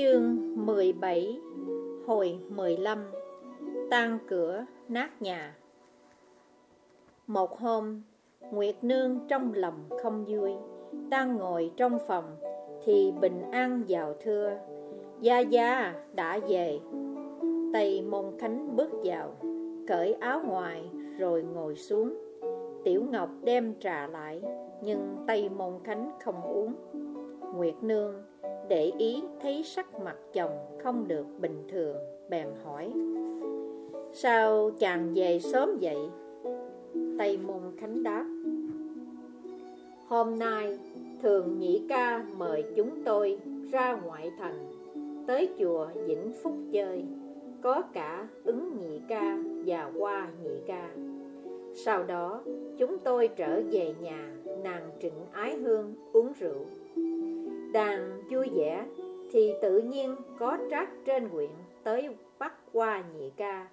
Chương 17 Hồi 15 Tan cửa, nát nhà. Một hôm, Nguyệt Nương trong lòng không vui, Đang ngồi trong phòng Thì Bình An vào thưa. Gia Gia, đã về. Tây Môn Khánh bước vào, Cởi áo ngoài rồi ngồi xuống. Tiểu Ngọc đem trà lại, Nhưng Tây Môn Khánh không uống. Nguyệt Nương để ý thấy sắc mặt chồng không được bình thường, Bèn hỏi, Sao chàng về sớm vậy? Tây Môn Khánh đáp, Hôm nay thường nhị ca mời chúng tôi ra ngoại thành, Tới chùa Vĩnh Phúc chơi, Có cả ứng nhị ca và hoa nhị ca Sau đó, chúng tôi trở về nhà, nàng trịnh ái hương uống rượu Đàn vui vẻ thì tự nhiên có trác trên huyện tới bắt qua nhị ca.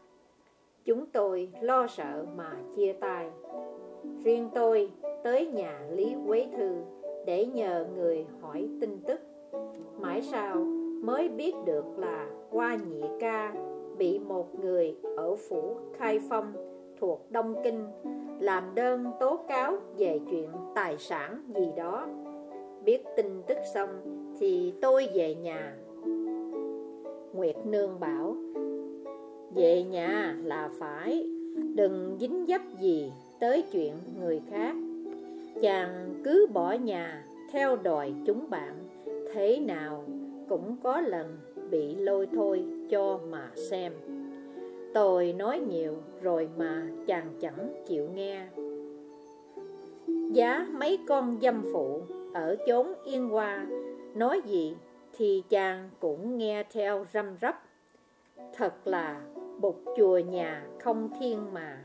Chúng tôi lo sợ mà chia tay. Riêng tôi tới nhà Lý Quế Thư để nhờ người hỏi tin tức. Mãi sau mới biết được là qua nhị ca bị một người ở phủ Khai Phong thuộc Đông Kinh làm đơn tố cáo về chuyện tài sản gì đó Biết tin tức xong Thì tôi về nhà. Nguyệt Nương bảo, Về nhà là phải, Đừng dính dấp gì Tới chuyện người khác. Chàng cứ bỏ nhà Theo đòi chúng bạn, Thế nào cũng có lần Bị lôi thôi cho mà xem. Tôi nói nhiều rồi mà chàng chẳng chịu nghe. Giá mấy con dâm phụ ở chốn yên hoa. Nói gì thì chàng cũng nghe theo răm rắp. Thật là bục chùa nhà không thiên mà.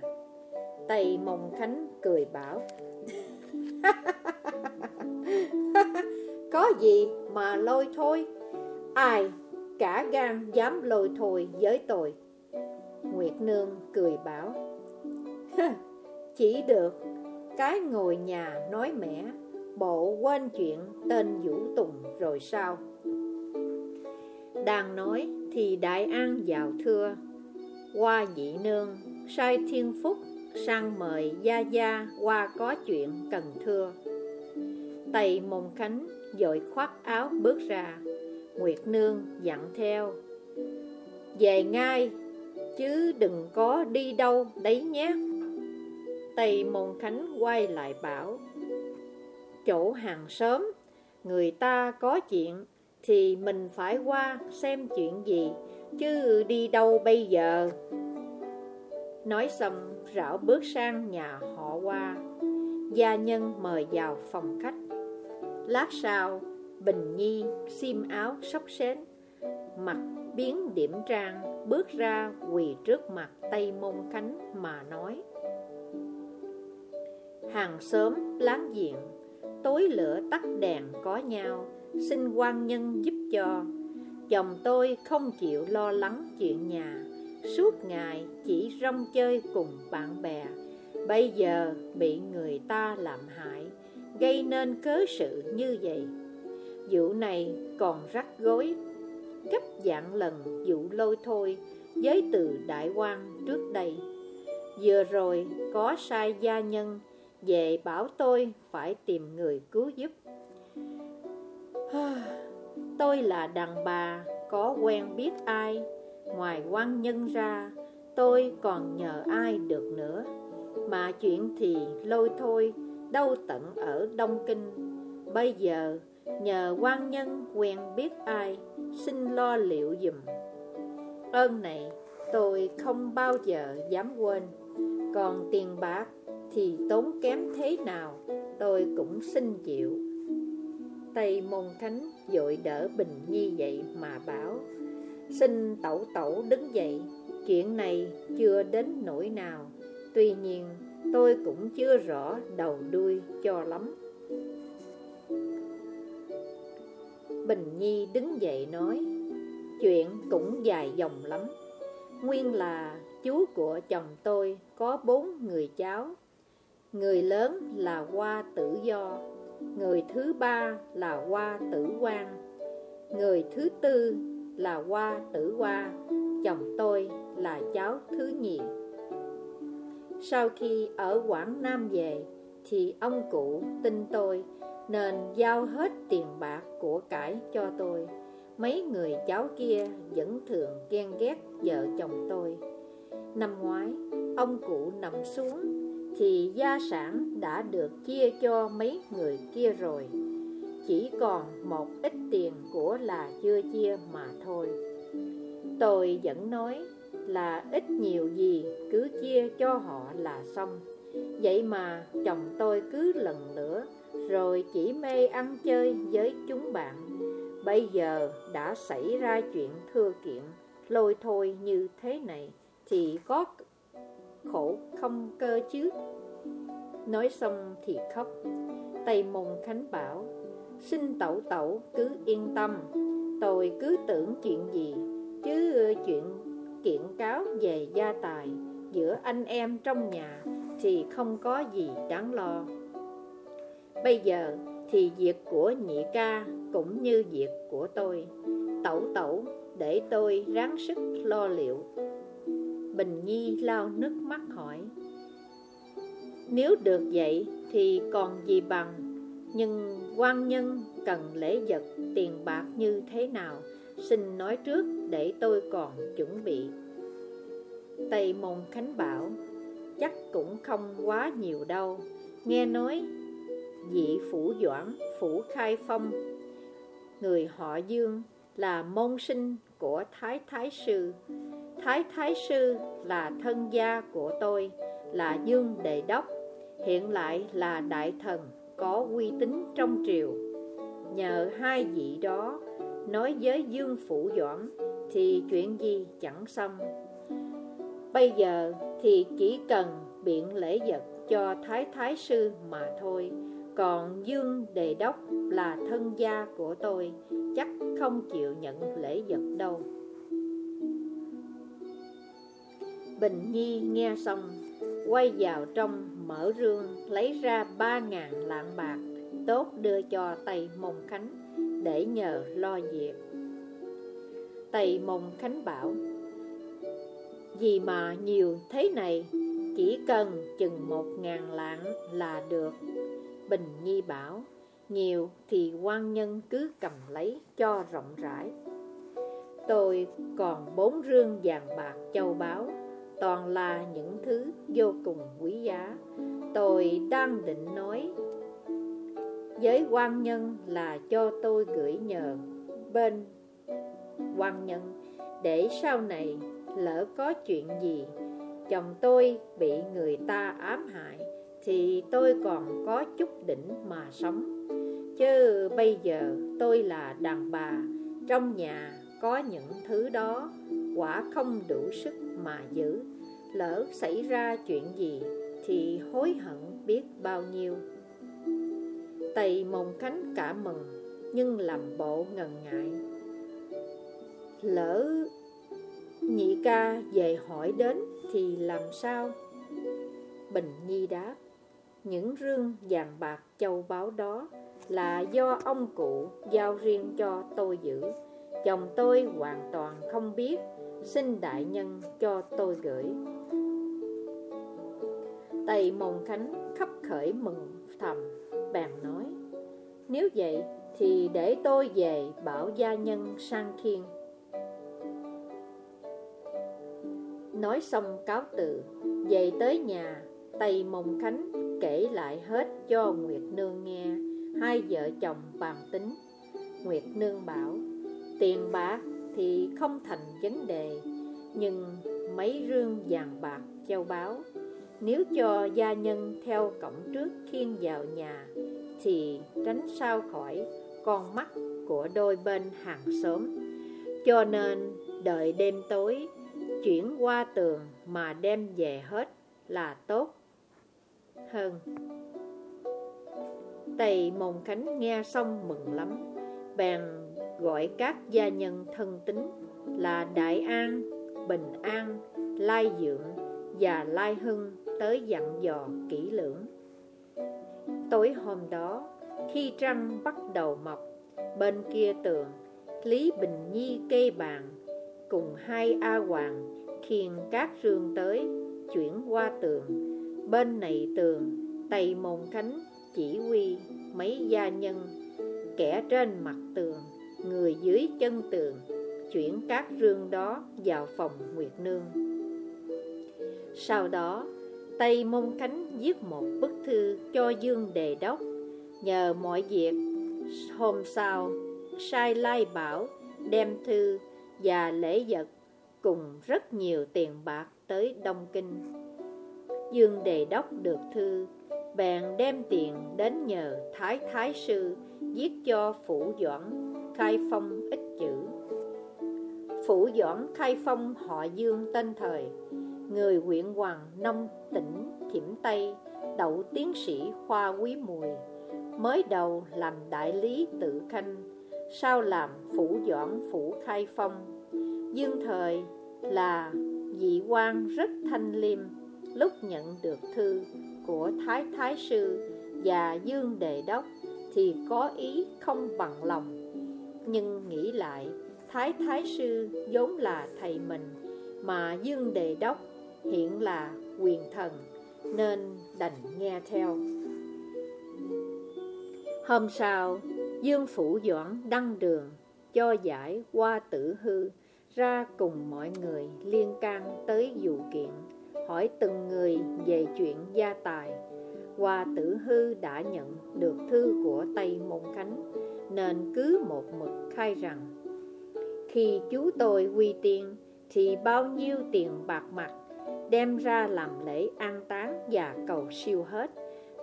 Tây Mông Khánh cười bảo. Có gì mà lôi thôi? Ai cả gan dám lôi thôi với tôi? Nguyệt Nương cười bảo. Chỉ được cái ngồi nhà nói mẻ. Bộ quên chuyện tên Vũ Tùng rồi sao? Đang nói thì Đại An vào thưa. Qua nhị nương, sai thiên phúc sang mời Gia Gia qua có chuyện cần thưa. Tây Môn Khánh dội khoác áo bước ra. Nguyệt Nương dặn theo. Về ngay, chứ đừng có đi đâu đấy nhé. Tây Môn Khánh quay lại bảo chỗ hàng sớm Người ta có chuyện Thì mình phải qua xem chuyện gì, Chứ đi đâu bây giờ? Nói xong, rảo bước sang nhà họ qua Gia nhân mời vào phòng khách. Lát sau, Bình Nhi xiêm áo sóc xến Mặt biến điểm trang, Bước ra quỳ trước mặt Tây Môn Khánh mà nói, Hàng sớm láng giềng tối lửa tắt đèn có nhau, Xin quan nhân giúp cho. Chồng tôi không chịu lo lắng chuyện nhà, Suốt ngày chỉ rong chơi cùng bạn bè. Bây giờ bị người ta làm hại, Gây nên cớ sự như vậy. Vụ này còn rắc rối. Gấp dạng lần vụ lôi thôi Với từ đại quan trước đây. Vừa rồi có sai gia nhân về bảo tôi phải tìm người cứu giúp. Tôi là đàn bà, Có quen biết ai? Ngoài quan nhân ra, Tôi còn nhờ ai được nữa? Mà chuyện thì lôi thôi, Đâu tận ở Đông Kinh. Bây giờ, nhờ quan nhân quen biết ai, Xin lo liệu dùm Ơn này, tôi không bao giờ dám quên. Còn tiền bạc thì tốn kém thế nào, tôi cũng xin chịu. Tây Môn thánh dội đỡ Bình Nhi dậy mà bảo, Xin tẩu tẩu đứng dậy, Chuyện này chưa đến nỗi nào. Tuy nhiên, tôi cũng chưa rõ đầu đuôi cho lắm. Bình Nhi đứng dậy nói, Chuyện cũng dài dòng lắm. Nguyên là chú của chồng tôi có bốn người cháu Người lớn là hoa tử do Người thứ ba là hoa tử quan Người thứ tư là Hoa Tử Hoa Chồng tôi là cháu thứ nhì. Sau khi ở Quảng Nam về Thì ông cụ tin tôi Nên giao hết tiền bạc của cải cho tôi. Mấy người cháu kia vẫn thường ghen ghét vợ chồng tôi. Năm ngoái, ông cụ nằm xuống thì gia sản đã được chia cho mấy người kia rồi. Chỉ còn một ít tiền của là chưa chia mà thôi. Tôi vẫn nói là ít nhiều gì cứ chia cho họ là xong. Vậy mà chồng tôi cứ lần nữa Rồi chỉ mê ăn chơi với chúng bạn. Bây giờ đã xảy ra chuyện thưa kiện, Lôi thôi như thế này Thì có khổ không cơ chứ? Nói xong thì khóc. Tây Môn Khánh bảo, Xin tẩu tẩu, cứ yên tâm. Tôi cứ tưởng chuyện gì, Chứ chuyện kiện cáo về gia tài Giữa anh em trong nhà Thì không có gì đáng lo. Bây giờ thì việc của nhị ca cũng như việc của tôi. Tẩu tẩu để tôi ráng sức lo liệu. Bình Nhi lau nước mắt hỏi. Nếu được vậy thì còn gì bằng, Nhưng quan nhân cần lễ vật tiền bạc như thế nào, Xin nói trước để tôi còn chuẩn bị. Tây Môn Khánh bảo, Chắc cũng không quá nhiều đâu. Nghe nói dị phủ doãn, phủ khai phong, người họ dương là môn sinh của thái thái sư. Thái thái sư là thân gia của tôi, là dương đề đốc, hiện lại là đại thần có uy tín trong triều. Nhờ hai vị đó, nói với dương phủ doãn thì chuyện gì chẳng xong. Bây giờ thì chỉ cần biện lễ vật cho thái thái sư mà thôi còn Dương Đề Đốc là thân gia của tôi, Chắc không chịu nhận lễ vật đâu. Bình Nhi nghe xong, Quay vào trong mở rương, Lấy ra ba ngàn lạng bạc, Tốt đưa cho Tây Mông Khánh Để nhờ lo việc. Tây Mông Khánh bảo, Vì mà nhiều thế này, Chỉ cần chừng một ngàn lạng là được. Bình Nhi bảo, Nhiều thì quan nhân cứ cầm lấy cho rộng rãi. Tôi còn bốn rương vàng bạc châu báu, Toàn là những thứ vô cùng quý giá. Tôi đang định nói Với quan nhân là cho tôi gửi nhờ bên quan nhân, Để sau này lỡ có chuyện gì, Chồng tôi bị người ta ám hại thì tôi còn có chút đỉnh mà sống. Chứ bây giờ tôi là đàn bà, trong nhà có những thứ đó, quả không đủ sức mà giữ. Lỡ xảy ra chuyện gì thì hối hận biết bao nhiêu. Tây môn khánh cả mừng, nhưng làm bộ ngần ngại. Lỡ nhị ca về hỏi đến thì làm sao? Bình nhi đáp những rương vàng bạc châu báu đó là do ông cụ giao riêng cho tôi giữ. Chồng tôi hoàn toàn không biết Xin đại nhân cho tôi gửi. Tây Môn Khánh khắp khởi mừng thầm, Bèn nói, Nếu vậy thì để tôi về bảo gia nhân sang khiên. Nói xong cáo từ, Về tới nhà Tây Mông Khánh, kể lại hết cho Nguyệt Nương nghe. Hai vợ chồng bàn tính. Nguyệt Nương bảo, Tiền bạc thì không thành vấn đề, Nhưng mấy rương vàng bạc châu báu, Nếu cho gia nhân theo cổng trước khiên vào nhà, Thì tránh sao khỏi con mắt của đôi bên hàng xóm. Cho nên đợi đêm tối, Chuyển qua tường mà đem về hết là tốt hơn. Tây Mông Khánh nghe xong mừng lắm. Bèn gọi các gia nhân thân tín Là Đại An, Bình An, Lai Dượng và Lai Hưng Tới dặn dò kỹ lưỡng. Tối hôm đó Khi trăng bắt đầu mọc Bên kia tường Lý Bình Nhi kê bàn Cùng hai A Hoàng khiêng các rương tới Chuyển qua tường Bên này tường Tây Môn Khánh, chỉ huy mấy gia nhân. Kẻ trên mặt tường, Người dưới chân tường, Chuyển các rương đó vào phòng Nguyệt Nương. Sau đó Tây Môn Khánh viết một bức thư cho Dương Đề Đốc. Nhờ mọi việc, hôm sau, sai lai bảo đem thư và lễ vật cùng rất nhiều tiền bạc tới Đông Kinh. Dương Đề Đốc được thư, bèn đem tiền đến nhờ Thái Thái Sư viết cho Phủ Doãn khai phong ít chữ. Phủ Doãn khai phong họ Dương tên thời, người huyện Hoàng Nông tỉnh Thiểm Tây, đậu tiến sĩ khoa quý mùi, mới đầu làm đại lý tự khanh, sau làm phủ doãn phủ khai phong. Dương thời là vị quan rất thanh liêm, lúc nhận được thư của Thái Thái Sư và Dương Đề Đốc thì có ý không bằng lòng. Nhưng nghĩ lại, Thái Thái Sư vốn là thầy mình, mà Dương Đề Đốc hiện là quyền thần, nên đành nghe theo. Hôm sau, Dương Phủ Doãn đăng đường, cho giải qua tử hư, ra cùng mọi người liên can tới vụ kiện, hỏi từng người về chuyện gia tài. Hoa tử hư đã nhận được thư của Tây Môn Khánh, nên cứ một mực khai rằng Khi chú tôi quy tiên, thì bao nhiêu tiền bạc mặt đem ra làm lễ an táng và cầu siêu hết.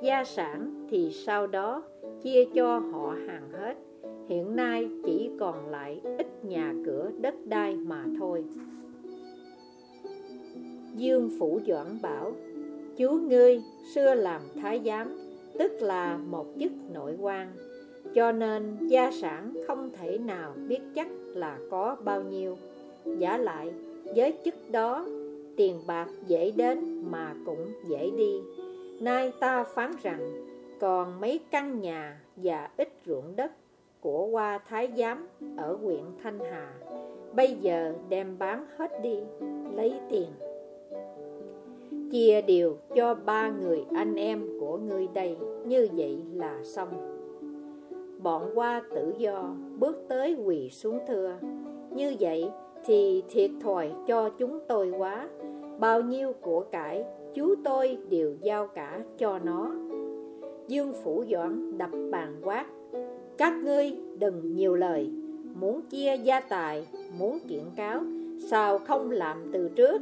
Gia sản thì sau đó chia cho họ hàng hết Hiện nay chỉ còn lại ít nhà cửa đất đai mà thôi Dương Phủ Doãn bảo Chú ngươi xưa làm thái giám Tức là một chức nội quan Cho nên gia sản không thể nào biết chắc là có bao nhiêu. Giả lại với chức đó Tiền bạc dễ đến mà cũng dễ đi. Nay ta phán rằng còn mấy căn nhà và ít ruộng đất của qua Thái Giám ở huyện Thanh Hà Bây giờ đem bán hết đi, lấy tiền Chia đều cho ba người anh em của ngươi đây Như vậy là xong. Bọn qua tự do bước tới quỳ xuống thưa. Như vậy thì thiệt thòi cho chúng tôi quá. Bao nhiêu của cải chú tôi đều giao cả cho nó. Dương Phủ Doãn đập bàn quát Các ngươi đừng nhiều lời. Muốn chia gia tài, muốn kiện cáo Sao không làm từ trước?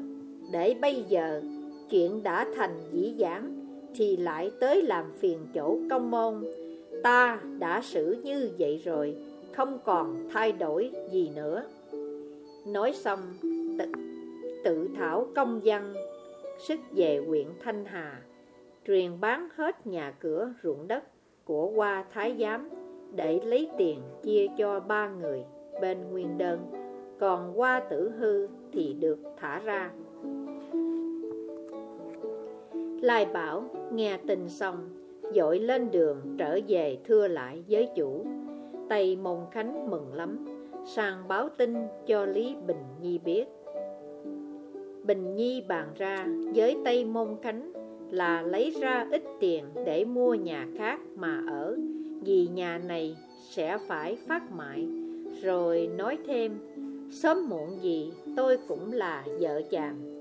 Để bây giờ chuyện đã thành dĩ dãn Thì lại tới làm phiền chỗ công môn. Ta đã xử như vậy rồi Không còn thay đổi gì nữa. Nói xong tự, tự thảo công văn Sức về huyện Thanh Hà truyền bán hết nhà cửa ruộng đất của Hoa Thái Giám để lấy tiền chia cho ba người bên nguyên đơn, còn Hoa Tử Hư thì được thả ra. Lai Bảo nghe tin xong, dội lên đường trở về thưa lại với chủ. Tây Môn Khánh mừng lắm, sàng báo tin cho Lý Bình Nhi biết. Bình Nhi bàn ra với Tây Môn Khánh là lấy ra ít tiền để mua nhà khác mà ở vì nhà này sẽ phải phát mại rồi nói thêm sớm muộn gì tôi cũng là vợ chàng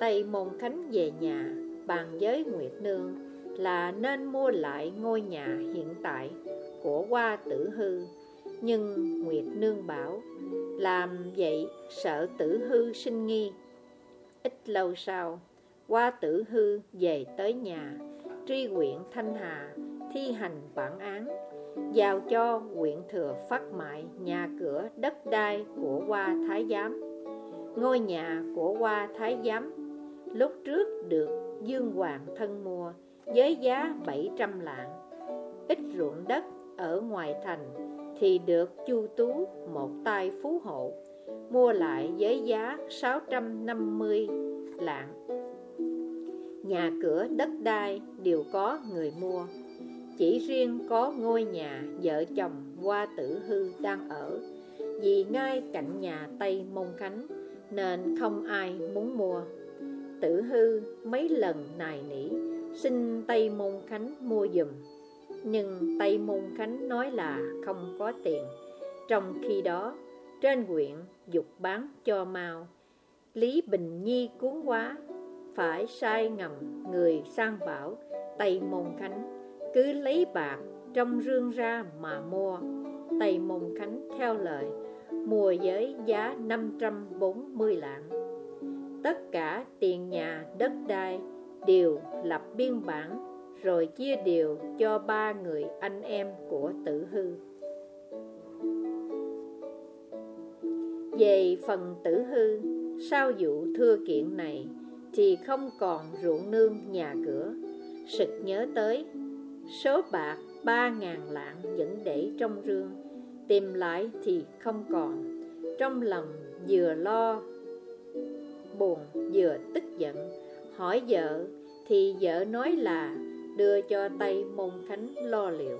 tây môn khánh về nhà, bàn với nguyệt nương, là nên mua lại ngôi nhà hiện tại của hoa tử hư. Nhưng nguyệt nương bảo, làm vậy sợ tử hư sinh nghi. Ít lâu sau qua tử hư về tới nhà, Tri huyện Thanh Hà, thi hành bản án, Giao cho huyện thừa phát mại nhà cửa đất đai của Hoa Thái Giám. Ngôi nhà của Hoa Thái Giám lúc trước được Dương Hoàng thân mua với giá 700 lạng, Ít ruộng đất ở ngoài thành thì được Chu Tú, một tay phú hộ, mua lại với giá 650 lạng. Nhà cửa đất đai đều có người mua, Chỉ riêng có ngôi nhà vợ chồng qua tử hư đang ở. Vì ngay cạnh nhà Tây Môn Khánh Nên không ai muốn mua. Tử hư mấy lần nài nỉ, Xin Tây Môn Khánh mua dùm Nhưng Tây Môn Khánh nói là không có tiền. Trong khi đó, Trên huyện dục bán cho mau. Lý Bình Nhi cuốn quá, Phải sai ngầm người sang bảo Tây Môn Khánh Cứ lấy bạc trong rương ra mà mua. Tây Môn Khánh theo lời, Mua với giá 540 lạng. Tất cả tiền nhà, đất đai Đều lập biên bản, Rồi chia đều cho ba người anh em của tử hư. Về phần tử hư, Sau vụ thưa kiện này Thì không còn ruộng nương nhà cửa. Sực nhớ tới, Số bạc ba ngàn lạng vẫn để trong rương, Tìm lại thì không còn. Trong lòng vừa lo Buồn vừa tức giận. Hỏi vợ, Thì vợ nói là Đưa cho Tây Môn Khánh lo liệu.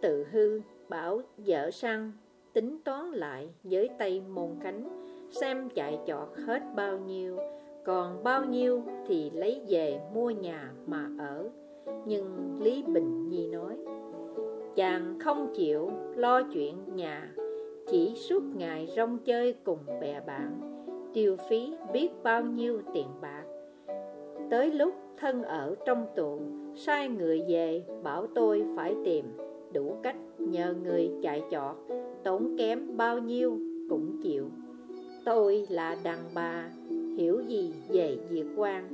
Tự hư bảo vợ sang, Tính toán lại với Tây Môn Khánh, Xem chạy chọt hết bao nhiêu. Còn bao nhiêu thì lấy về mua nhà mà ở. Nhưng Lý Bình Nhi nói, Chàng không chịu lo chuyện nhà, Chỉ suốt ngày rong chơi cùng bè bạn. Tiêu phí biết bao nhiêu tiền bạc. Tới lúc thân ở trong tù, Sai người về bảo tôi phải tìm Đủ cách nhờ người chạy chọt, Tốn kém bao nhiêu cũng chịu. Tôi là đàn bà, Hiểu gì về diệt quan,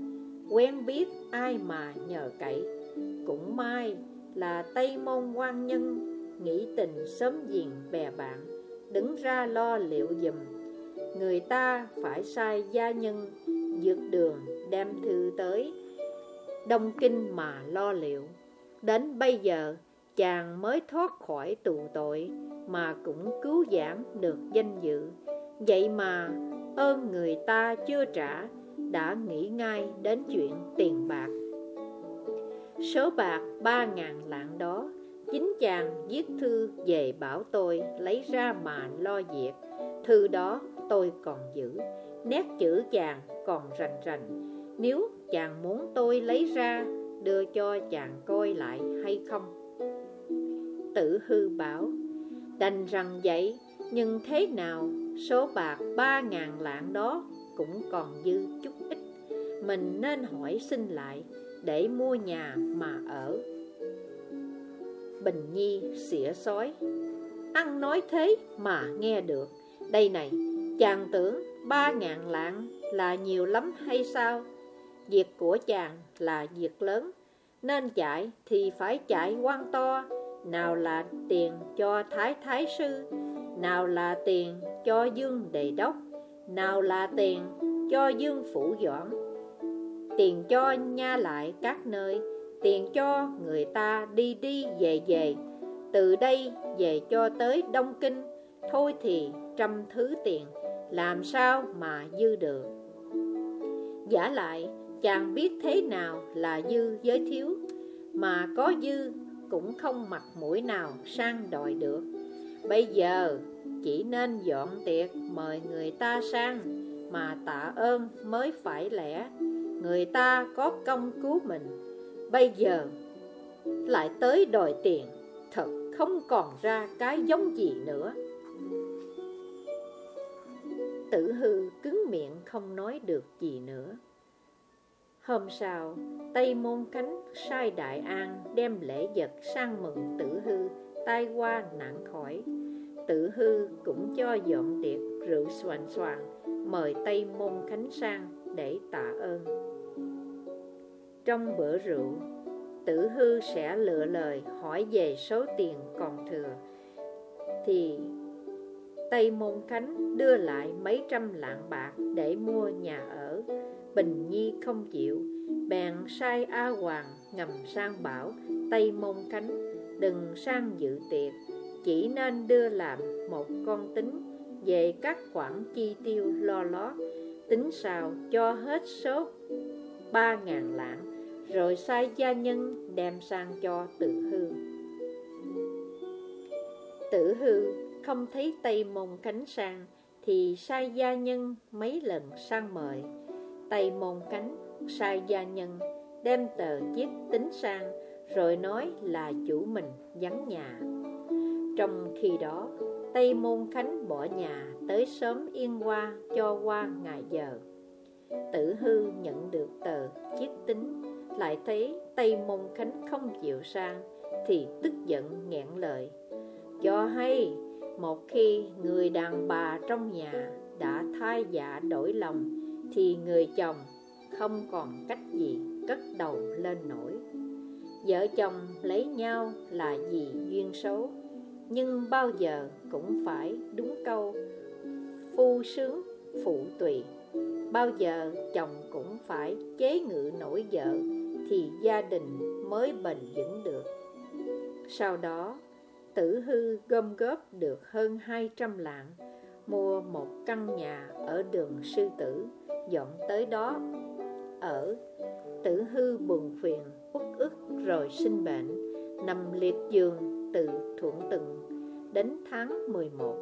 Quen biết ai mà nhờ cậy. Cũng may là Tây Môn quan nhân Nghĩ tình sớm diền bè bạn, Đứng ra lo liệu dùm Người ta phải sai gia nhân, Dược đường đem thư tới. Đông Kinh mà lo liệu. Đến bây giờ, chàng mới thoát khỏi tù tội, Mà cũng cứu giảm được danh dự. Vậy mà, ơn người ta chưa trả, Đã nghĩ ngay đến chuyện tiền bạc. Số bạc ba ngàn lạng đó, Chính chàng viết thư về bảo tôi Lấy ra mà lo việc. Thư đó tôi còn giữ, Nét chữ chàng còn rành rành. Nếu chàng muốn tôi lấy ra, Đưa cho chàng coi lại hay không? Tử hư bảo, Đành rằng vậy, Nhưng thế nào, Số bạc ba ngàn lạng đó Cũng còn dư chút ít. Mình nên hỏi xin lại Để mua nhà mà ở. Bình Nhi xỉa sói Ăn nói thế mà nghe được. Đây này Chàng tưởng ba ngàn lạng là nhiều lắm hay sao? Việc của chàng là việc lớn, nên chạy thì phải chạy quan to, nào là tiền cho Thái Thái Sư, nào là tiền cho Dương Đề Đốc, nào là tiền cho Dương Phủ Doãn, tiền cho nha lại các nơi, tiền cho người ta đi đi về về, từ đây về cho tới Đông Kinh, thôi thì trăm thứ tiền làm sao mà dư được? Giả lại, chàng biết thế nào là dư với thiếu, Mà có dư cũng không mặt mũi nào sang đòi được. Bây giờ, chỉ nên dọn tiệc mời người ta sang, Mà tạ ơn mới phải lẽ Người ta có công cứu mình. Bây giờ lại tới đòi tiền, Thật không còn ra cái giống gì nữa. Tử hư cứng miệng không nói được gì nữa Hôm sau, Tây Môn Cánh sai Đại An đem lễ vật sang mừng tử hư, tai qua nạn khỏi. Tử hư cũng cho dọn tiệc rượu soàn soàn, mời Tây Môn Khánh sang để tạ ơn. Trong bữa rượu, tử hư sẽ lựa lời hỏi về số tiền còn thừa, thì Tây Môn Khánh đưa lại mấy trăm lạng bạc để mua nhà ở. Bình Nhi không chịu, bèn sai A Hoàng ngầm sang bảo Tây Môn Khánh đừng sang dự tiệc, chỉ nên đưa làm một con tính về các khoản chi tiêu lo lót, tính sao cho hết số ba ngàn lạng, rồi sai gia nhân đem sang cho tự hư. Tử hư không thấy Tây Môn Cánh sang Thì sai gia nhân mấy lần sang mời. Tây Môn Cánh, sai gia nhân, Đem tờ chiếc tính sang, Rồi nói là chủ mình vắng nhà. Trong khi đó Tây Môn Khánh bỏ nhà Tới sớm yên qua cho qua ngày giờ. Tử hư nhận được tờ chiếc tính, Lại thấy Tây Môn Khánh không chịu sang, Thì tức giận nghẹn lời. Cho hay một khi người đàn bà trong nhà đã thai dạ đổi lòng, thì người chồng không còn cách gì cất đầu lên nổi. Vợ chồng lấy nhau là vì duyên số, nhưng bao giờ cũng phải đúng câu, phu sướng, phụ tùy. Bao giờ chồng cũng phải chế ngự nổi vợ, thì gia đình mới bền vững được. Sau đó Tử hư gom góp được hơn 200 lạng, Mua một căn nhà ở đường sư tử, Dọn tới đó. Ở Tử hư buồn phiền, uất ức rồi sinh bệnh, Nằm liệt giường từ thuận từng Đến tháng 11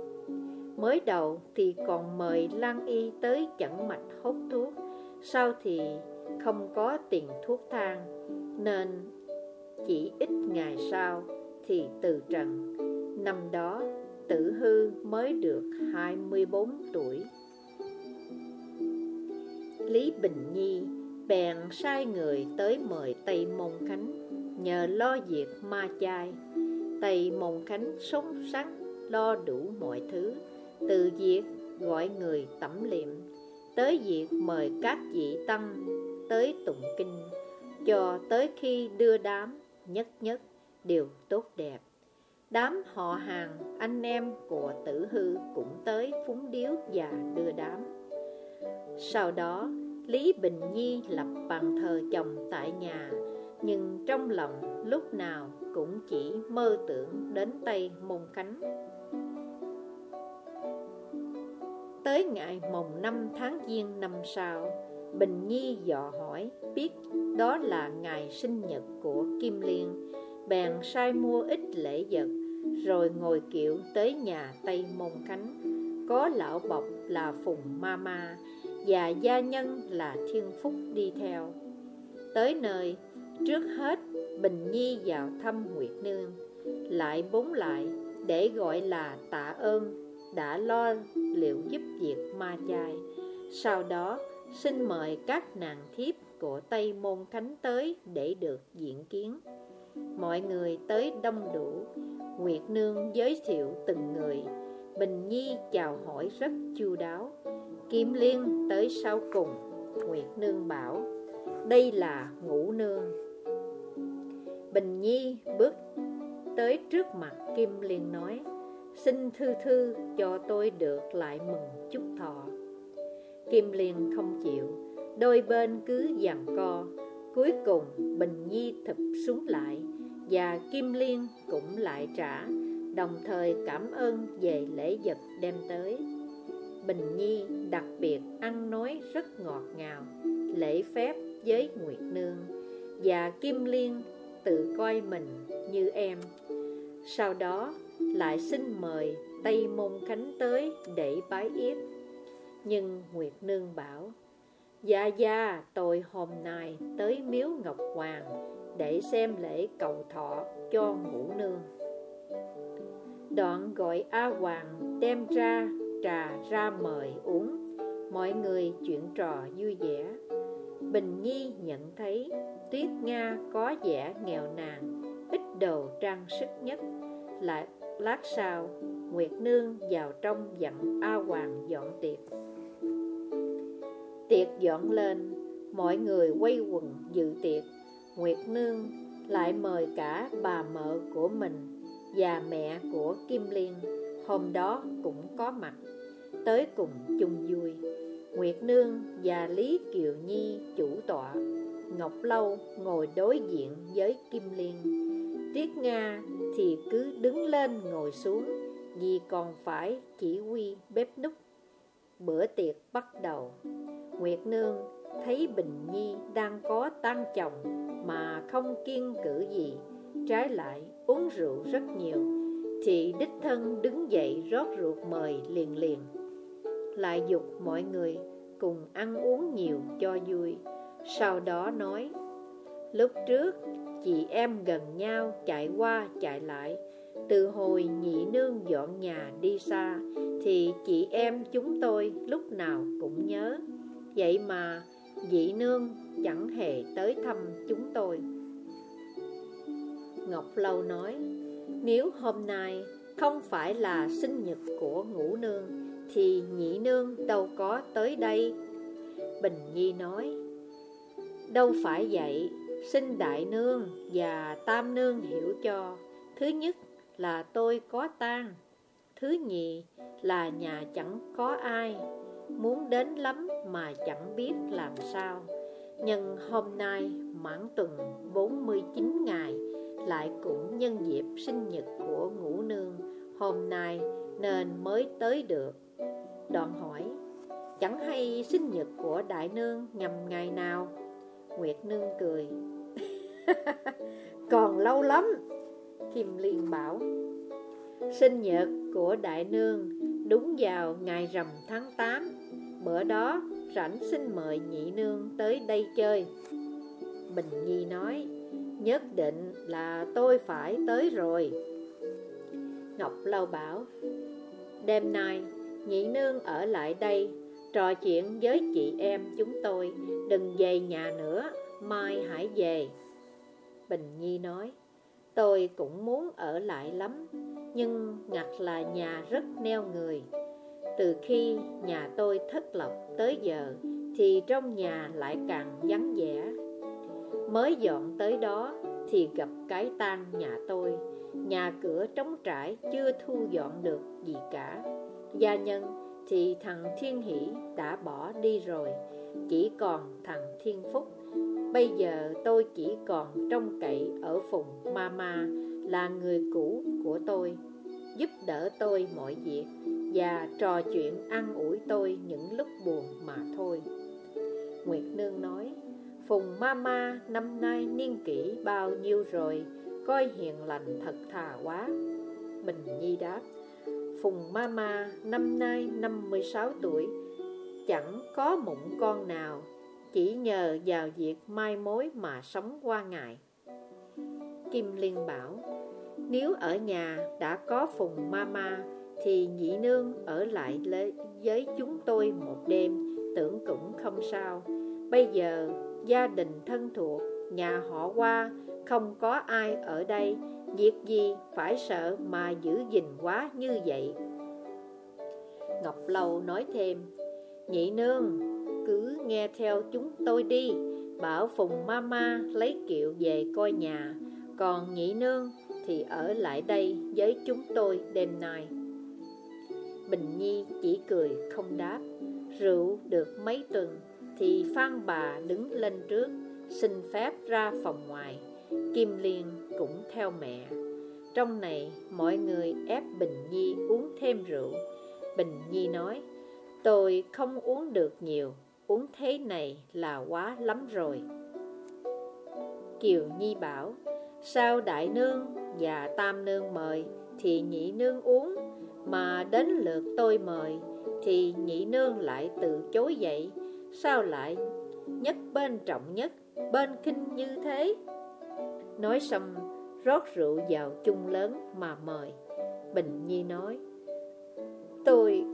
Mới đầu thì còn mời Lan Y tới chẩn mạch hốt thuốc, Sau thì không có tiền thuốc thang, Nên chỉ ít ngày sau thì từ trần. Năm đó, tử hư mới được 24 tuổi. Lý Bình Nhi bèn sai người tới mời Tây Môn Khánh Nhờ lo việc ma chai. Tây Môn Khánh sống sắc lo đủ mọi thứ, Từ việc gọi người tẩm liệm, Tới việc mời các vị tăng tới tụng kinh, Cho tới khi đưa đám, nhất nhất đều tốt đẹp. Đám họ hàng, anh em của tử hư cũng tới phúng điếu và đưa đám. Sau đó, Lý Bình Nhi lập bàn thờ chồng tại nhà Nhưng trong lòng lúc nào cũng chỉ mơ tưởng đến Tây Môn Khánh. Tới ngày mồng năm tháng Giêng năm sau Bình Nhi dò hỏi biết đó là ngày sinh nhật của Kim Liên. Bèn sai mua ít lễ vật, Rồi ngồi kiệu tới nhà Tây Môn Khánh. Có lão bọc là Phùng Ma Ma Và gia nhân là Thiên Phúc đi theo. Tới nơi, Trước hết Bình Nhi vào thăm Nguyệt Nương, Lại bốn lại Để gọi là tạ ơn Đã lo liệu giúp việc ma chai. Sau đó, xin mời các nàng thiếp của Tây Môn Khánh tới để được diện kiến. Mọi người tới đông đủ. Nguyệt Nương giới thiệu từng người. Bình Nhi chào hỏi rất chu đáo. Kim Liên tới sau cùng. Nguyệt Nương bảo, Đây là ngũ nương. Bình Nhi bước tới trước mặt Kim Liên nói, Xin thư thư cho tôi được lại mừng chúc thọ. Kim Liên không chịu, Đôi bên cứ giằng co. Cuối cùng, Bình Nhi thụp xuống lại Và Kim Liên cũng lại trả, Đồng thời cảm ơn về lễ vật đem tới. Bình Nhi đặc biệt ăn nói rất ngọt ngào, Lễ phép với Nguyệt Nương Và Kim Liên tự coi mình như em. Sau đó lại xin mời Tây Môn Khánh tới để bái yết. Nhưng Nguyệt Nương bảo gia gia, tôi hôm nay tới miếu Ngọc Hoàng Để xem lễ cầu thọ cho ngũ nương. Đoạn gọi A Hoàng đem ra trà ra mời uống. Mọi người chuyện trò vui vẻ. Bình Nhi nhận thấy, Tuyết Nga có vẻ nghèo nàn, Ít đồ trang sức nhất. Lại lát sau, Nguyệt Nương vào trong dặn A Hoàng dọn tiệc. Tiệc dọn lên, Mọi người quay quần dự tiệc. Nguyệt Nương lại mời cả bà mợ của mình Và mẹ của Kim Liên, Hôm đó cũng có mặt. Tới cùng chung vui, Nguyệt Nương và Lý Kiều Nhi chủ tọa. Ngọc Lâu ngồi đối diện với Kim Liên. Tiết Nga thì cứ đứng lên ngồi xuống, Vì còn phải chỉ huy bếp nút Bữa tiệc bắt đầu. Nguyệt Nương thấy Bình Nhi đang có tan chồng mà không kiên cử gì, Trái lại uống rượu rất nhiều, Thì đích thân đứng dậy rót rượu mời liền liền. Lại dục mọi người cùng ăn uống nhiều cho vui, Sau đó nói, Lúc trước chị em gần nhau chạy qua chạy lại từ hồi nhị nương dọn nhà đi xa, Thì chị em chúng tôi lúc nào cũng nhớ. Vậy mà dị nương chẳng hề tới thăm chúng tôi. Ngọc Lâu nói, Nếu hôm nay không phải là sinh nhật của ngũ nương, Thì nhị nương đâu có tới đây. Bình Nhi nói, Đâu phải vậy, Xin đại nương và tam nương hiểu cho. Thứ nhất là tôi có tang. Thứ nhì là nhà chẳng có ai. Muốn đến lắm mà chẳng biết làm sao. Nhưng hôm nay, mãn tuần 49 ngày, Lại cũng nhân dịp sinh nhật của ngũ nương. Hôm nay nên mới tới được. Đoạn hỏi, Chẳng hay sinh nhật của đại nương nhằm ngày nào? Nguyệt nương cười. Còn lâu lắm. Kim Liên bảo, Sinh nhật của đại nương Đúng vào ngày rằm tháng 8 Bữa đó rảnh xin mời nhị nương tới đây chơi. Bình Nhi nói, Nhất định là tôi phải tới rồi. Ngọc Lâu bảo, Đêm nay nhị nương ở lại đây Trò chuyện với chị em chúng tôi, Đừng về nhà nữa, Mai hãy về. Bình Nhi nói Tôi cũng muốn ở lại lắm, Nhưng ngặt là nhà rất neo người. Từ khi nhà tôi thất lộc tới giờ Thì trong nhà lại càng vắng vẻ. Mới dọn tới đó Thì gặp cái tang nhà tôi. Nhà cửa trống trải Chưa thu dọn được gì cả. Gia nhân thì thằng Thiên Hỷ đã bỏ đi rồi, Chỉ còn thằng Thiên Phúc. Bây giờ tôi chỉ còn trông cậy ở phùng Mama, là người cũ của tôi, Giúp đỡ tôi mọi việc Và trò chuyện ăn ủi tôi những lúc buồn mà thôi. Nguyệt Nương nói Phùng Mama năm nay niên kỷ bao nhiêu rồi? Coi hiền lành thật thà quá. Bình Nhi đáp Phùng Mama năm nay 56 tuổi, Chẳng có mụn con nào chỉ nhờ vào việc mai mối mà sống qua ngày. Kim Liên bảo, Nếu ở nhà đã có Phùng Mama, Thì nhị nương ở lại với chúng tôi một đêm, Tưởng cũng không sao. Bây giờ, gia đình thân thuộc, Nhà họ qua, Không có ai ở đây, Việc gì phải sợ mà giữ gìn quá như vậy? Ngọc Lâu nói thêm, Nhị nương nghe theo chúng tôi đi. Bảo Phùng Mama lấy kiệu về coi nhà. Còn nhị nương thì ở lại đây với chúng tôi đêm nay. Bình Nhi chỉ cười không đáp. Rượu được mấy tuần Thì Phan bà đứng lên trước, Xin phép ra phòng ngoài. Kim Liên cũng theo mẹ. Trong này mọi người ép Bình Nhi uống thêm rượu. Bình Nhi nói, Tôi không uống được nhiều Uống thế này là quá lắm rồi. Kiều Nhi bảo, Sao đại nương và tam nương mời Thì nhị nương uống, Mà đến lượt tôi mời Thì nhị nương lại từ chối vậy? Sao lại nhất bên trọng nhất, Bên kinh như thế? Nói xong, rót rượu vào chung lớn mà mời. Bình Nhi nói, Tôi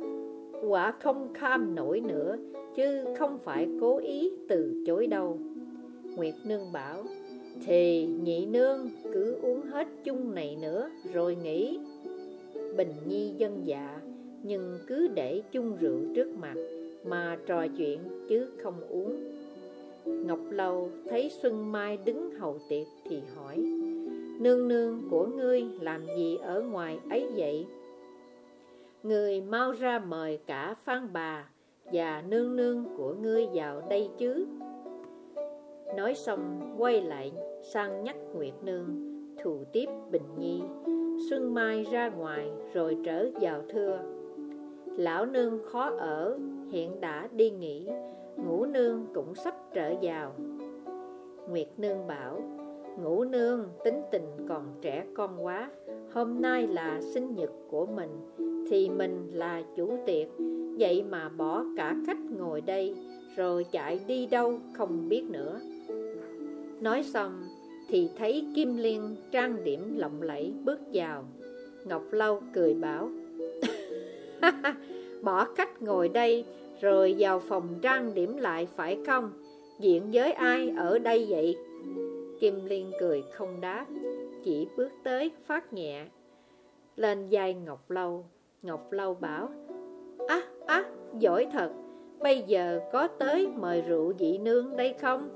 quả không kham nổi nữa, Chứ không phải cố ý từ chối đâu. Nguyệt Nương bảo, Thì nhị nương cứ uống hết chung này nữa rồi nghỉ. Bình Nhi dân dạ Nhưng cứ để chung rượu trước mặt Mà trò chuyện chứ không uống. Ngọc Lâu thấy Xuân Mai đứng hầu tiệc thì hỏi, Nương nương của ngươi làm gì ở ngoài ấy vậy? Người mau ra mời cả phan bà Và nương nương của ngươi vào đây chứ. Nói xong, quay lại sang nhắc Nguyệt Nương, Thù tiếp Bình Nhi. Xuân Mai ra ngoài rồi trở vào thưa. Lão nương khó ở, Hiện đã đi nghỉ. Ngũ nương cũng sắp trở vào. Nguyệt nương bảo Ngũ nương, tính tình còn trẻ con quá Hôm nay là sinh nhật của mình, Thì mình là chủ tiệc Vậy mà bỏ cả khách ngồi đây, Rồi chạy đi đâu không biết nữa Nói xong, thì thấy Kim Liên trang điểm lộng lẫy bước vào Ngọc Lâu cười bảo, Bỏ khách ngồi đây, rồi vào phòng trang điểm lại phải không? Diện với ai ở đây vậy? Kim Liên cười không đáp Chỉ bước tới phát nhẹ. Lên vai Ngọc Lâu Ngọc Lâu bảo Á, á, giỏi thật Bây giờ có tới mời rượu dị nương đây không?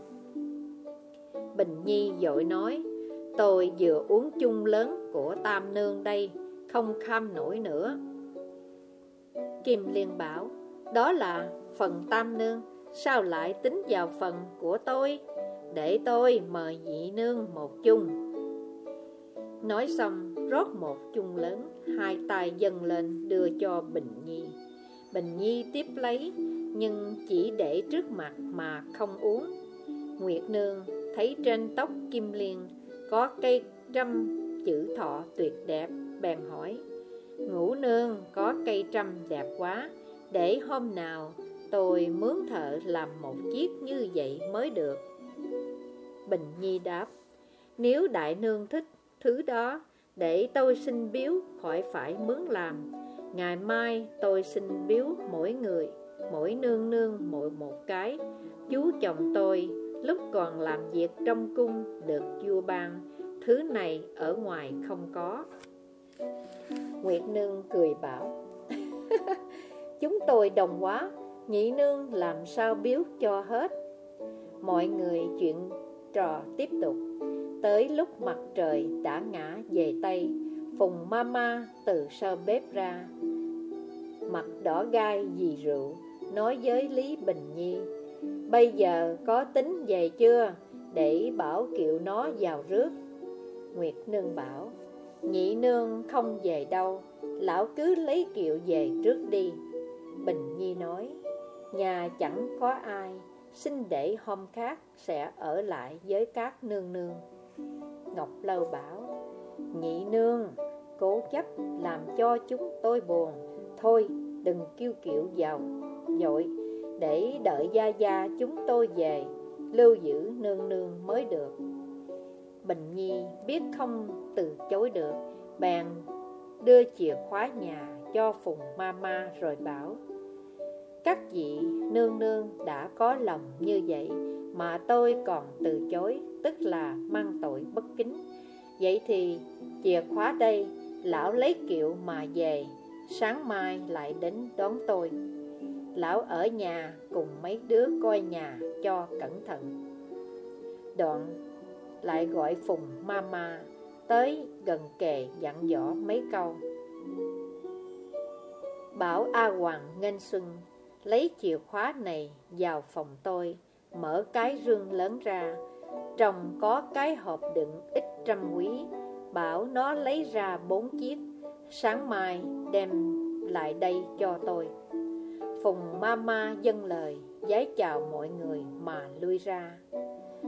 Bình Nhi dội nói Tôi vừa uống chung lớn của Tam Nương đây Không kham nổi nữa. Kim Liên bảo Đó là phần Tam Nương Sao lại tính vào phần của tôi? Để tôi mời dị nương một chung. Nói xong, rót một chung lớn, Hai tay dâng lên, đưa cho Bình Nhi. Bình Nhi tiếp lấy, Nhưng chỉ để trước mặt mà không uống. Nguyệt Nương thấy trên tóc Kim Liên Có cây trăm chữ thọ tuyệt đẹp, Bèn hỏi, Ngũ Nương, có cây trăm đẹp quá, Để hôm nào tôi mướn thợ làm một chiếc như vậy mới được? Bình Nhi đáp, Nếu đại nương thích thứ đó, Để tôi xin biếu khỏi phải mướn làm. Ngày mai tôi xin biếu mỗi người, Mỗi nương nương mỗi một cái. Chú chồng tôi lúc còn làm việc trong cung được vua ban, Thứ này ở ngoài không có. Nguyệt Nương cười bảo, Chúng tôi đồng quá, Nhị Nương làm sao biếu cho hết? Mọi người chuyện trò tiếp tục. Tới lúc mặt trời đã ngã về Tây Phùng Mama từ sau bếp ra. Mặt đỏ gai vì rượu, Nói với Lý Bình Nhi, Bây giờ có tính về chưa Để bảo kiệu nó vào rước? Nguyệt Nương bảo, Nhị Nương không về đâu, Lão cứ lấy kiệu về trước đi. Bình Nhi nói, Nhà chẳng có ai Xin để hôm khác sẽ ở lại với các nương nương. Ngọc Lâu bảo, Nhị nương, Cố chấp làm cho chúng tôi buồn. Thôi, đừng kêu kiệu vào Dội, Để đợi Gia Gia chúng tôi về, Lưu giữ nương nương mới được. Bình Nhi biết không từ chối được, Bèn đưa chìa khóa nhà cho Phùng Mama rồi bảo các vị nương nương đã có lòng như vậy Mà tôi còn từ chối, Tức là mang tội bất kính. Vậy thì chìa khóa đây, Lão lấy kiệu mà về, Sáng mai lại đến đón tôi. Lão ở nhà cùng mấy đứa coi nhà cho cẩn thận. Đoạn lại gọi Phùng Mama tới gần kề dặn dò mấy câu. Bảo A Hoàng nghênh xuân Lấy chìa khóa này vào phòng tôi, Mở cái rương lớn ra. Trong có cái hộp đựng ít trăm quý, Bảo nó lấy ra bốn chiếc. Sáng mai đem lại đây cho tôi. Phùng Mama dâng lời, Giái chào mọi người mà lui ra.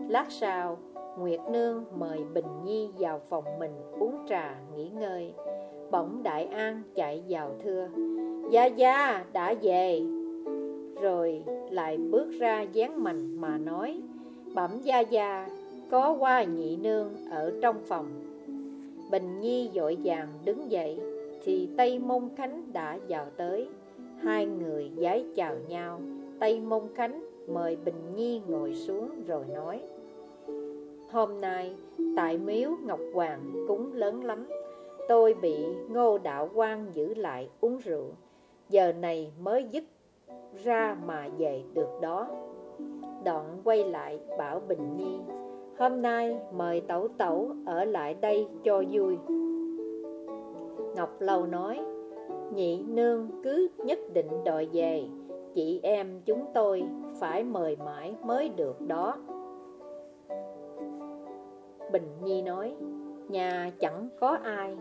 Lát sau, Nguyệt Nương mời Bình Nhi vào phòng mình uống trà nghỉ ngơi. Bỗng Đại An chạy vào thưa, Gia Gia, đã về. Rồi lại bước ra dán mạnh mà nói, Bẩm Gia Gia, có qua nhị nương ở trong phòng. Bình Nhi dội vàng đứng dậy, Thì Tây Môn Khánh đã vào tới. Hai người giái chào nhau, Tây Môn Khánh mời Bình Nhi ngồi xuống rồi nói, Hôm nay tại miếu Ngọc Hoàng cúng lớn lắm, Tôi bị ngô đạo Quang giữ lại uống rượu. Giờ này mới dứt ra mà về được đó. Đoạn quay lại bảo Bình Nhi, Hôm nay mời tẩu tẩu ở lại đây cho vui. Ngọc Lâu nói, Nhị nương cứ nhất định đòi về, Chị em chúng tôi phải mời mãi mới được đó. Bình Nhi nói, Nhà chẳng có ai,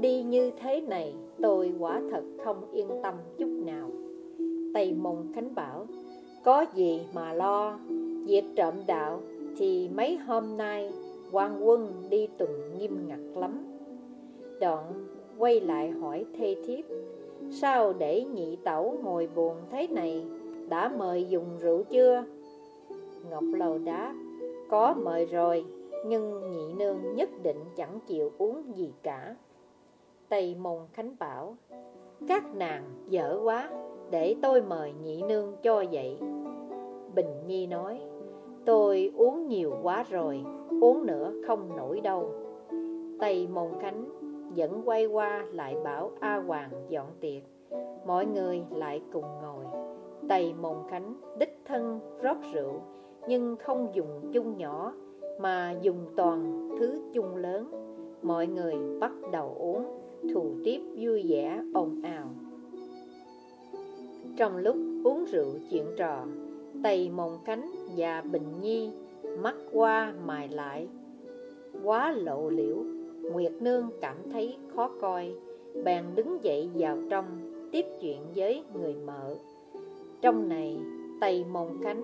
Đi như thế này tôi quả thật không yên tâm chút nào. Tây Mông Khánh bảo. Có gì mà lo? Việc trộm đạo thì mấy hôm nay quan quân đi tuần nghiêm ngặt lắm. Đoạn quay lại hỏi thê thiếp, Sao để nhị tẩu ngồi buồn thế này? Đã mời dùng rượu chưa? Ngọc lầu đáp, Có mời rồi, Nhưng nhị nương nhất định chẳng chịu uống gì cả. Tây Môn Khánh bảo, Các nàng dở quá để tôi mời nhị nương cho dậy. Bình Nhi nói, Tôi uống nhiều quá rồi, Uống nữa không nổi đâu. Tây Môn Khánh vẫn quay qua lại bảo A Hoàng dọn tiệc. Mọi người lại cùng ngồi. Tây Môn Khánh đích thân rót rượu, Nhưng không dùng chung nhỏ, Mà dùng toàn thứ chung lớn. Mọi người bắt đầu uống, Thù tiếp vui vẻ, ồn ào. Trong lúc uống rượu chuyện trò, Tây mồng cánh và Bình Nhi mắt qua mài lại. Quá lộ liễu, Nguyệt Nương cảm thấy khó coi, Bèn đứng dậy vào trong Tiếp chuyện với người mợ. Trong này, Tây mồng cánh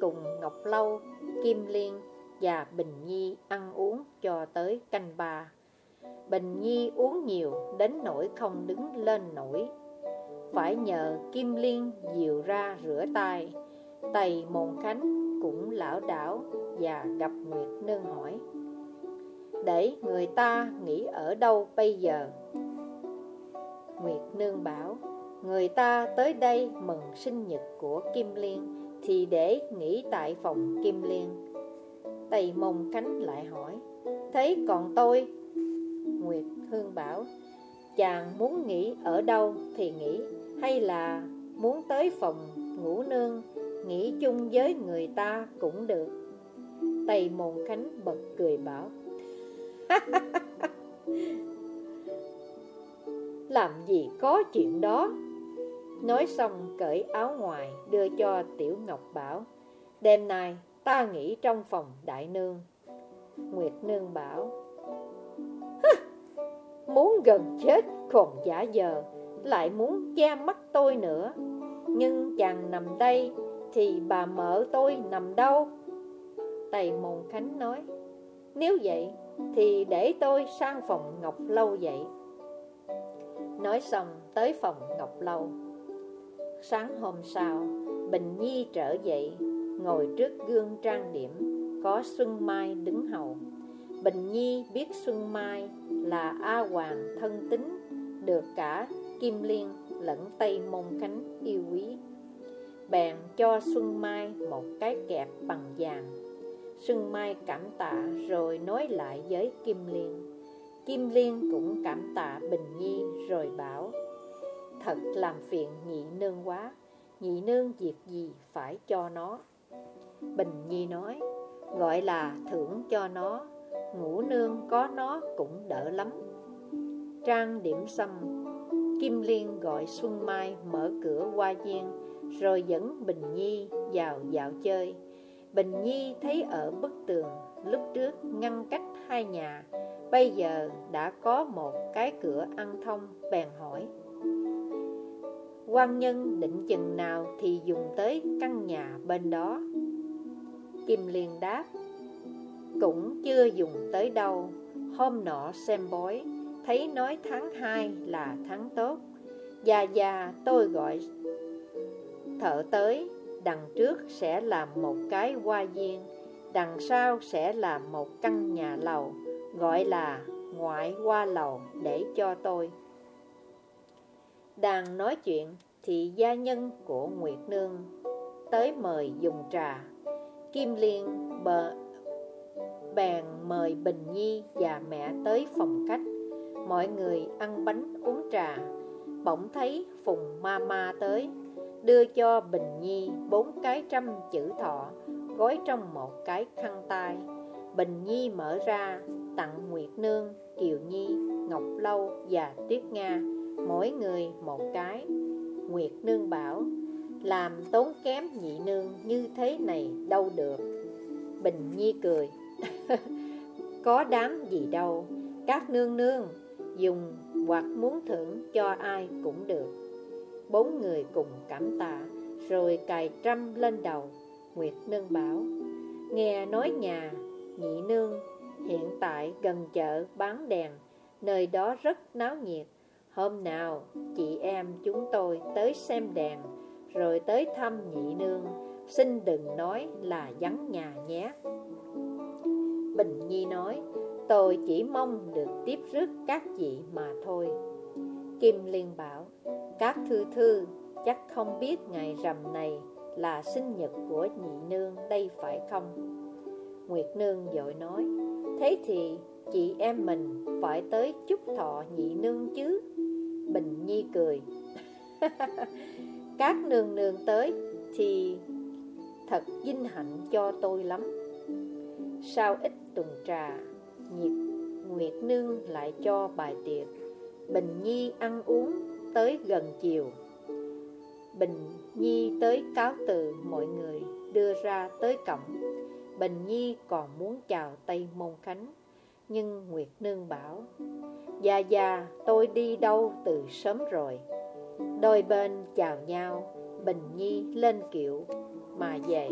cùng Ngọc Lâu, Kim Liên và Bình Nhi ăn uống cho tới canh ba. Bình Nhi uống nhiều đến nỗi không đứng lên nổi. Phải nhờ Kim Liên dìu ra rửa tay. Tây Môn Khánh cũng lão đảo và gặp Nguyệt Nương hỏi, Để người ta nghỉ ở đâu bây giờ? Nguyệt Nương bảo, Người ta tới đây mừng sinh nhật của Kim Liên Thì để nghỉ tại phòng Kim Liên. Tây Môn Khánh lại hỏi, Thế còn tôi? Nguyệt Hương bảo, Chàng muốn nghỉ ở đâu thì nghỉ hay là muốn tới phòng ngủ nương, Nghỉ chung với người ta cũng được. Tây Môn Khánh bật cười bảo. Làm gì có chuyện đó? Nói xong cởi áo ngoài đưa cho Tiểu Ngọc Bảo. Đêm nay ta nghỉ trong phòng đại nương. Nguyệt Nương bảo. Muốn gần chết còn giả giờ lại muốn che mắt tôi nữa. Nhưng chàng nằm đây Thì bà mợ tôi nằm đâu? Tầy Mồn Khánh nói, Nếu vậy Thì để tôi sang phòng Ngọc Lâu vậy. Nói xong tới phòng Ngọc Lâu. Sáng hôm sau, Bình Nhi trở dậy, Ngồi trước gương trang điểm, Có Xuân Mai đứng hầu. Bình Nhi biết Xuân Mai là A Hoàng thân tính Được cả Kim Liên lẫn Tây Môn Khánh yêu quý. Bèn cho Xuân Mai một cái kẹp bằng vàng. Xuân Mai cảm tạ rồi nói lại với Kim Liên. Kim Liên cũng cảm tạ Bình Nhi rồi bảo, Thật làm phiền nhị nương quá, Nhị nương việc gì phải cho nó. Bình Nhi nói, Gọi là thưởng cho nó Ngủ nương có nó cũng đỡ lắm. Trang điểm xăm Kim Liên gọi Xuân Mai mở cửa qua viên, Rồi dẫn Bình Nhi vào dạo chơi. Bình Nhi thấy ở bức tường, Lúc trước ngăn cách hai nhà, Bây giờ đã có một cái cửa ăn thông, Bèn hỏi. Quan nhân định chừng nào thì dùng tới căn nhà bên đó? Kim Liên đáp. Cũng chưa dùng tới đâu, Hôm nọ xem bói. Thấy nói tháng 2 là tháng tốt Già già tôi gọi Thợ tới, Đằng trước sẽ làm một cái hoa viên, Đằng sau sẽ làm một căn nhà lầu, Gọi là ngoại hoa lầu để cho tôi đang nói chuyện thì gia nhân của Nguyệt Nương tới mời dùng trà. Kim Liên bờ, bèn mời Bình Nhi và mẹ tới phòng khách. Mọi người ăn bánh uống trà. Bỗng thấy Phùng Ma Ma tới, đưa cho Bình Nhi bốn cái trăm chữ thọ, gói trong một cái khăn tay. Bình Nhi mở ra, tặng Nguyệt Nương, Kiều Nhi, Ngọc Lâu và Tuyết Nga mỗi người một cái Nguyệt Nương bảo Làm tốn kém nhị nương như thế này đâu được Bình Nhi cười. Có đám gì đâu Các nương nương Dùng hoặc muốn thưởng cho ai cũng được Bốn người cùng cảm tạ Rồi cài trăm lên đầu Nguyệt Nương bảo Nghe nói nhà Nhị nương hiện tại gần chợ bán đèn, nơi đó rất náo nhiệt. Hôm nào chị em chúng tôi tới xem đèn, rồi tới thăm nhị nương, xin đừng nói là vắng nhà nhé. Bình Nhi nói, tôi chỉ mong được tiếp rước các vị mà thôi. Kim Liên bảo, các thư thư chắc không biết ngày rằm này là sinh nhật của nhị nương đây phải không? Nguyệt nương dội nói, thế thì chị em mình phải tới chúc thọ nhị nương chứ. Bình Nhi cười. các nương nương tới thì thật vinh hạnh cho tôi lắm. Sau ít tuần trà, nhịp Nguyệt Nương lại cho bài tiệc. Bình Nhi ăn uống tới gần chiều. Bình Nhi tới cáo từ mọi người đưa ra tới cổng. Bình Nhi còn muốn chào Tây Môn Khánh. Nhưng Nguyệt Nương bảo, Dạ dạ, tôi đi đâu từ sớm rồi. Đôi bên chào nhau, Bình Nhi lên kiệu mà về.